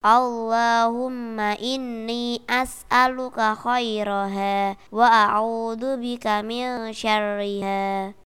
اللهم إني أسألك خيرها وأعوذ بك من شرها